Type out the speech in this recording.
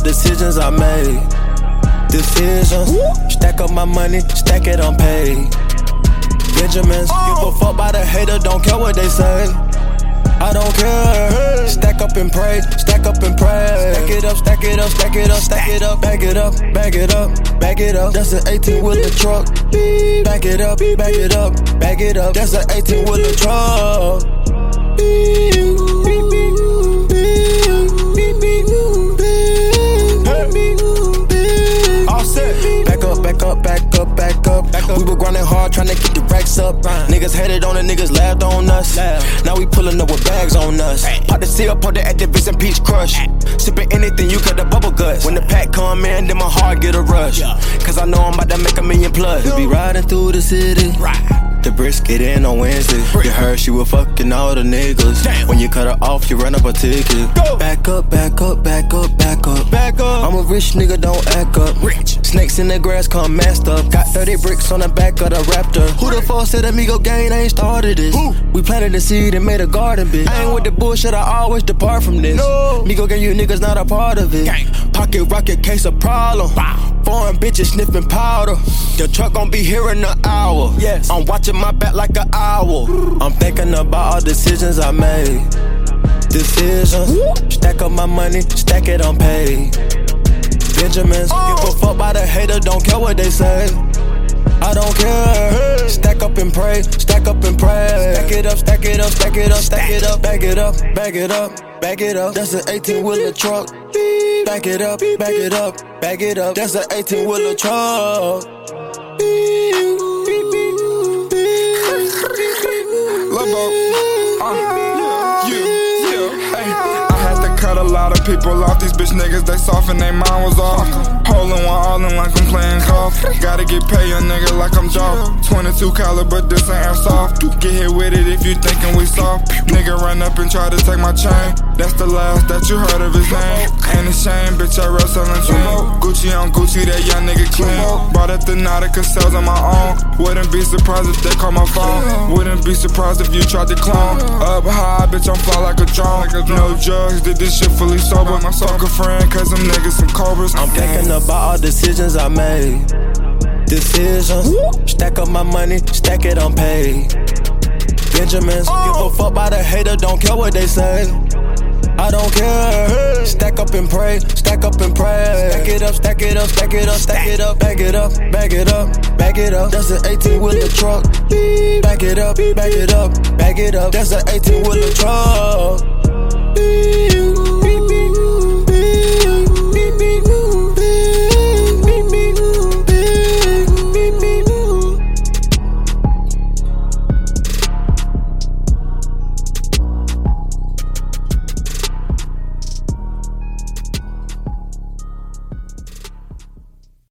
all decisions I made. Decisions. Stack up my money, stack it on pay. Benjamins, give oh. a fuck by the hater, don't care what they say. I don't care. Stack up and pray, stack up and pray. Stack it up, stack it up, stack it up, stack it up, back it up, back it up, back it up. That's an 18 wheeler truck. Back it up, back it up, back it up. That's an 18 wheeler truck. Niggas hated on the niggas, laughed on us. Now we pulling up with bags on us. Pop the seal, put the Actavis and peach crush. Sipping anything, you cut the bubble guts. When the pack come in, then my heart get a rush. Cause I know I'm about to make a million plus. We be riding through the city. The brisket in on Wednesday. You heard she was fucking all the niggas. When you cut her off, you run up a ticket. Back up, back up, back up, back up. Back up. Rich nigga, don't act up. Rich. Snakes in the grass come messed up. Got 30 bricks on the back of the Raptor. Who the fuck said Amigo gang ain't started this? Who? We planted the seed and made a garden, bitch. I ain't with the bullshit, I always depart from this. No. Migo gang, you niggas not a part of it. Gang. Pocket rocket case a problem. Foreign bitches sniffing powder. The truck gon' be here in an hour. Yes. I'm watching my back like an owl. I'm thinking about all decisions I made. Decisions. Stack up my money, stack it on pay. Benjamins. Give a fuck by the hater, don't care what they say. I don't care. Stack up and pray, stack up and pray. Stack it up, stack it up, stack it up, stack it up, back it up, back it up, back it up. That's an 18 wheeler truck. Back it up, back it up, back it up. That's an 18 wheeler truck. People off. These bitch niggas, they soft and they mind was off. Holding one all in like I'm playing golf. Gotta get paid, a nigga, like I'm Joe. 22 caliber, this ain't soft. Get hit with it if you thinking we soft. Nigga run up and try to take my chain. That's the last that you heard of his name. Ain't a shame, bitch, I real selling dream. Gucci on Gucci, that young nigga clean. Bought at the Nautica, sales on my own. Wouldn't be surprised if they call my phone. Wouldn't be surprised if you tried to clone. Up high, bitch, I'm fly like a drone. No drugs, did this shit fully sober. My a friend, cause them niggas some cobras. I'm thinking about all decisions I made. Decisions. Stack up my money, stack it on pay. Benjamins. Give a oh. fuck by the hater, don't care what they say. I don't care. Pray, stack up and pray. Stack it up, stack it up, stack it up, stack it up, back it up, back it up, back it up. That's an 18 wheeler truck. Back it up, back it up, back it up. That's an 18 wheeler truck.